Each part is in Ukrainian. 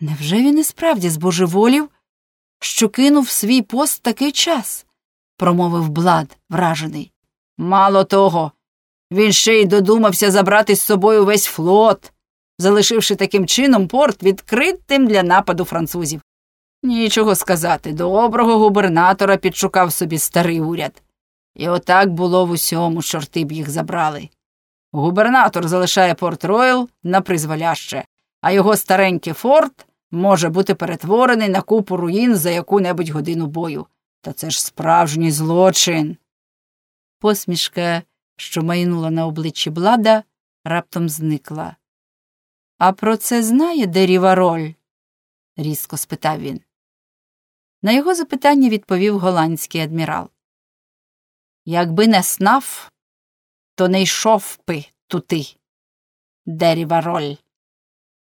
Невже він і справді збожеволів, що кинув свій пост такий час? промовив Блад, вражений. Мало того, він ще й додумався забрати з собою весь флот, залишивши таким чином порт відкритим для нападу французів. Нічого сказати, доброго губернатора підшукав собі старий уряд. І отак було в усьому, чорти б їх забрали. Губернатор залишає Порт Ройл на призволяще, а його старенький форт може бути перетворений на купу руїн за яку-небудь годину бою. Та це ж справжній злочин. Посмішка, що майнула на обличчі Блада, раптом зникла. А про це знає Дерівароль? різко спитав він. На його запитання відповів голландський адмірал. Якби не снав, то не йшов би тути. Дерівароль.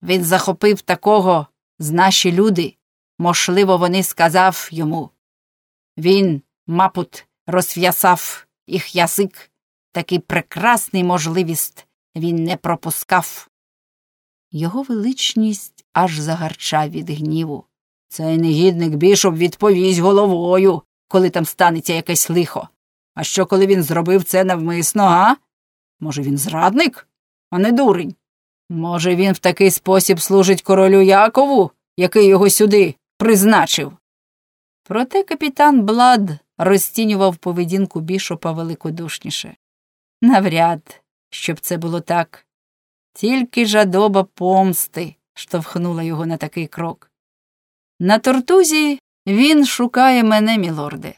Він захопив такого з наші люди. Можливо, вони сказав йому. Він, мапут, розв'ясав їх язик. Такий прекрасний можливість він не пропускав. Його величність аж загарчав від гніву. Цей негідник бішоп відповість головою, коли там станеться якесь лихо. А що, коли він зробив це навмисно, а? Може, він зрадник, а не дурень? Може, він в такий спосіб служить королю Якову, який його сюди призначив? Проте капітан Блад розцінював поведінку бішопа великодушніше. Навряд, щоб це було так. Тільки жадоба помсти штовхнула його на такий крок. На Тортузі він шукає мене, мілорде.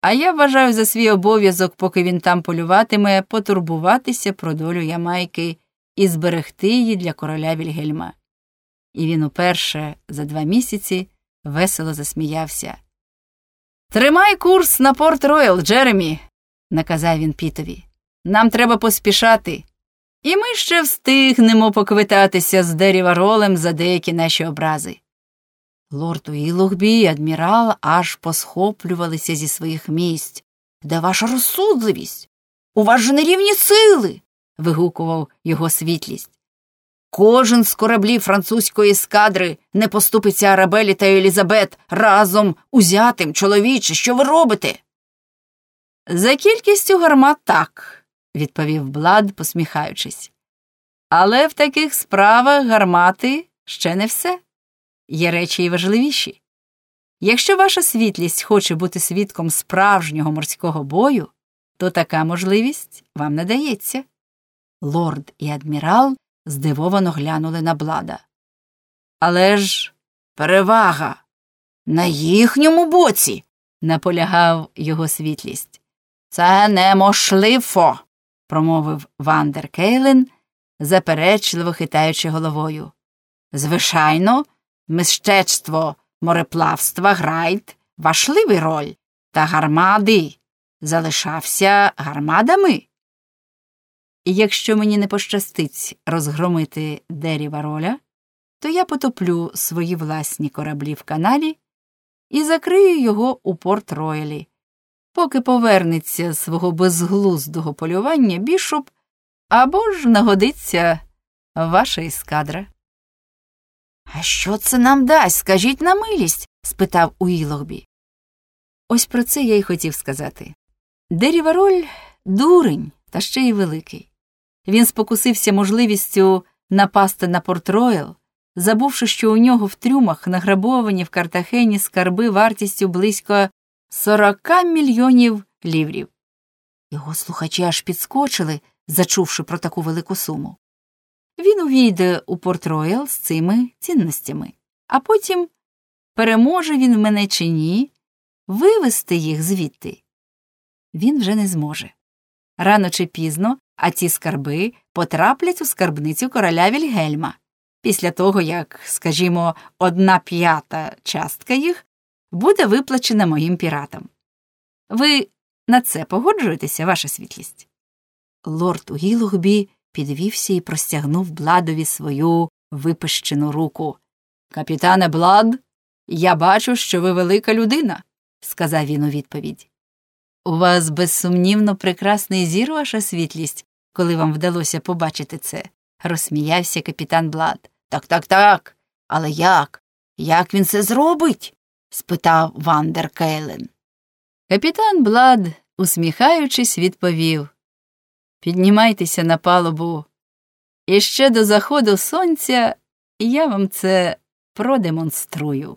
А я вважаю за свій обов'язок, поки він там полюватиме, потурбуватися про долю Ямайки і зберегти її для короля Вільгельма. І він уперше за два місяці весело засміявся. Тримай курс на Порт Роял, Джеремі, наказав він Пітові. Нам треба поспішати. І ми ще встигнемо поквитатися з Деріваролем за деякі наші образи. Лорд Уілогбі і адмірал аж посхоплювалися зі своїх місць. Де ваша розсудливість? У вас же нерівні сили. Вигукував його світлість. Кожен з кораблів французької ескадри не поступиться Арабелі та Елізабет разом узятим, чоловіче, що ви робите? За кількістю гармат так, відповів Блад, посміхаючись. Але в таких справах гармати ще не все. Є речі і важливіші. Якщо ваша світлість хоче бути свідком справжнього морського бою, то така можливість вам надається. Лорд і адмірал здивовано глянули на блада. Але ж перевага на їхньому боці, наполягав його світлість. Це неможливо, промовив Вандер Кейлен, заперечливо хитаючи головою. Звичайно, мистецтво мореплавства грають важливу роль, та гармади залишався гармадами. Якщо мені не пощастить розгромити Деріва роля, то я потоплю свої власні кораблі в каналі і закрию його у порт Роялі, поки повернеться з свого безглуздого полювання бішоп або ж нагодиться ваша ескадра. А що це нам дасть? Скажіть на милість? спитав Уілогбі. Ось про це я й хотів сказати. Дерівароль дурень, та ще й великий. Він спокусився можливістю напасти на Порт Роял, забувши, що у нього в трюмах награбовані в Картахені скарби вартістю близько 40 мільйонів ліврів. Його слухачі аж підскочили, зачувши про таку велику суму. Він увійде у Порт Роял з цими цінностями, а потім, переможе він мене чи ні, вивести їх звідти. Він вже не зможе. Рано чи пізно, а ці скарби потраплять у скарбницю короля Вільгельма, після того як, скажімо, одна п'ята частка їх буде виплачена моїм піратам. Ви на це погоджуєтеся, ваша світлість? Лорд Угілогбі підвівся і простягнув Бладові свою випищену руку. Капітане Блад, я бачу, що ви велика людина, сказав він у відповідь. У вас безсумнівно прекрасний зір, ваша світлість, коли вам вдалося побачити це, розсміявся капітан Блад. Так, так, так. Але як? Як він це зробить? спитав Вандер Кейлен. Капітан Блад, усміхаючись, відповів Піднімайтеся на палубу. І ще до заходу сонця я вам це продемонструю.